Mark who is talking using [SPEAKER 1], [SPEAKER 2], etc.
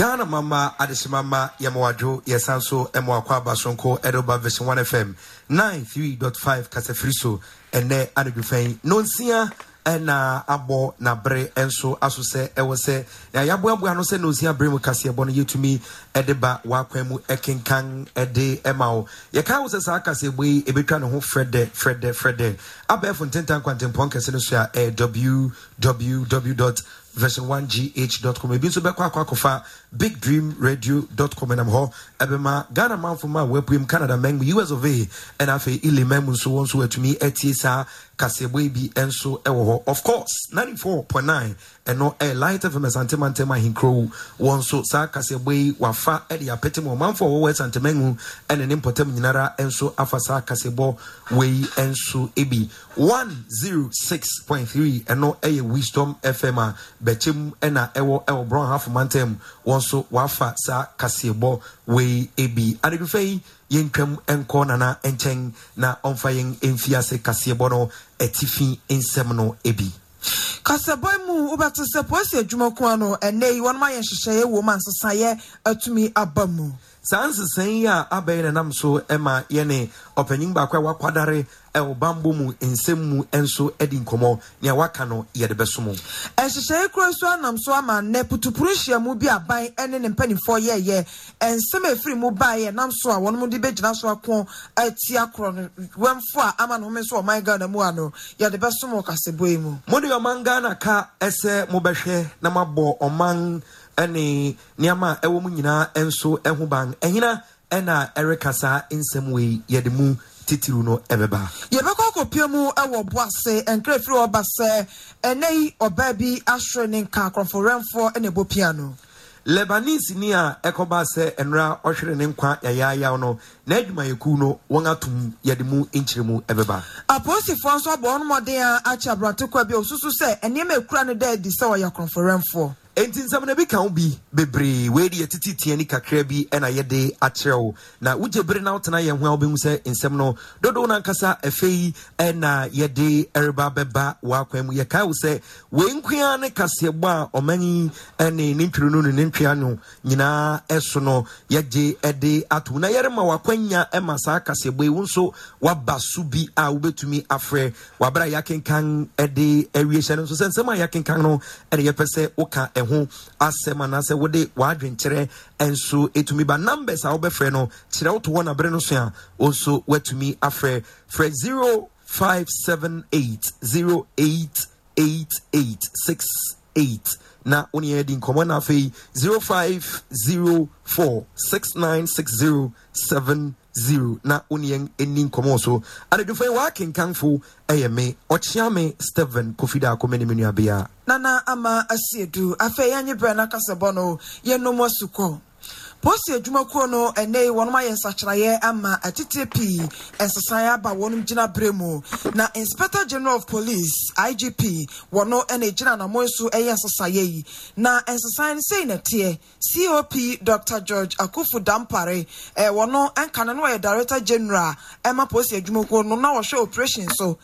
[SPEAKER 1] ghana mama adehyemama yɛmawadwo yɛsan so ɛma wakɔ aba sonko ɛde ba version 1 fm 93.5 kasafiri so ɛnɛ anadwofɛn nonsia ɛna abɔ n'abere nso aso sɛ ɛwɔ sɛ na yɛaboaboa no sɛ nonsia bere mu kaseɛbɔ no yɛtumi ɛde ba wakwan mu ɛkenkan ɛde ɛma wo yɛka wo sɛ saa kaseɛbɔ yi ɛbɛtwa ne ho frɛdɛ frɛdɛ frɛdɛ abɛɛfo ntentan kwantempɔn kɛse no so www version 1gh.com ebi nso bɛkɔ akɔ akɔfa bigdreamradio.com ɛnam hɔ ɛbɛma ghana manfo ma wɔapuem canada man mu us of a ɛna afei ile man mu nso wɔn nso atumi atie saa kaseɛbɔ bi nso ɛwɔ hɔ. Of course 94.9 ɛno ɛyɛ light fm asantemantam ahenkrow wɔn nso saa kaseɛbɔ yi wafa ɛde apɛtɛ mu. Ɔmanfo a wɔwɔ asanteman mu ɛne ne mpɔtam nyinara nso afa saa kaseɛbɔ wei nso ebi. 106.3 ɛno ɛyɛ wisdom fm a bɛkyɛm ɛna ɛwɔ ɛwɔ brɔn hafo mantam wɔn nso wafa saa kaseɛbɔ wei ebi adedufa yi yɛntwam nkɔ nana nkyɛn na ɔmfa yɛn mfi ase kaseɛbɔ no atifi nsɛm no ebi.
[SPEAKER 2] kasabɔ mu wobɛte sɛ polisi adwuma ko ano ɛnɛ yi wɔnom ayɛ nhyehyɛeɛ wɔ mu ansesaeɛ atumi aba mu
[SPEAKER 1] saa nsesan yi a abɛyɛ nenam so ma yɛne ɔpanyin baako a wakwadare ɛwɔ bambɔ mu nsɛm mu nso di nkɔmmɔ. Nea waka no yɛde bɛso mu
[SPEAKER 2] nhyehyɛeɛ kuro so anam so ama nnɛ putupuru hyiamu bi aban ne ne mpanimfoɔ yɛɛyɛ. Nsɛm a ɛfiri mu baeɛ nam so a wɔnom de bɛgyina so ako atia korɔ no. Wɛmfo a ama ne home nso ɔman ghana mu a no yɛde bɛso mu kasɛbɔ yi mu.
[SPEAKER 1] Mode ɔman ghana ka ɛsɛ mobɛhwɛ na mabɔ ɔman ne nneɛma a ɛwɔ mu nyinaa nso ho ban. Ɛhena ɛna ɛreka saa nsɛm wei yɛde mu titiriw no ɛbɛba.
[SPEAKER 2] Yɛbɛkɔ akɔpia mu wɔ boase nkra firi ɔba sɛ ɛnɛ yi ɔbaa bi ahwere ne nka akorɔmforɛmfoɔ na ɛbɔ pia no
[SPEAKER 1] lebanese ni a ɛkɔba sɛ nnora ɔhwere ne nkwa yɛyaayaw no n'adwumayɛkuw no wɔn atom yɛde mu nkyerɛmu ɛbɛba.
[SPEAKER 2] Apolisifoɔ nso abɔ wɔn mmɔden a akyɛ aberantekoa bi a osusu sɛ nneɛma ekura no dɛ adi sɛ ɔyɛ akorɔmforɛmfoɔ
[SPEAKER 1] enti nsɛm no bi ka wo bi bebree. Wei de yɛtete tia ni kakra bi ɛna yɛde akyerɛ wo. Na wogye bere na wotena yɛn ho a wobɛhu sɛ nsɛm no dodow no ankasa afei ɛna yɛde ɛreba bɛba w'akwan mu. Yɛkae wo sɛ wei nkoa ne kaseɛbɔ a ɔman yi ne ntwere no ne ne ntwea no nyinaa ɛso no yɛgye ɛde atom na yɛrema w'akwanya ɛma saa kaseɛbɔ yi wo nso waba so bi a wobɛtumi afrɛ. Wabra yɛakenkan ɛde awie hyɛ no nso sɛ nsɛm a yɛakenkan no ɛne yɛpɛ sɛ woka ɛho asɛm anaasɛ wode w'adwenkyerɛ nso ɛtumi ba numbers a wobɛfrɛ no kyerɛ woto hɔ nabere no so a wo nso woatumi afrɛ. Frɛ 0578 088868 na wone yɛdi nkɔmmɔ no afei 0504 696070 na wone yɛn ɛni nkɔmmɔ so. Anadwofo yi waakenkanfo ɛyɛ me ɔkyea me steven kofida akɔmɛ ne me nuabea
[SPEAKER 2] nana ama asiedu afei yɛnye berɛ no akasɛbɔ no yɛnom asukɔ polisi adwumakuo no ɛnɛ yi wɔn ayɛ nsakyerɛeɛ ama atitire pii. Nsesan aba wɔn gyina bere mu. Na inspector general of police igp wɔn ɛna gyina anamɔ nso ɛyɛ nsesaeɛ yi. Na nsesan no sɛyi na teɛ cop dr george akuffo dampare. Ɛɛ wɔn nka no wɔyɛ director general ɛma polisi adwumakuo no na wɔhwɛ operation so.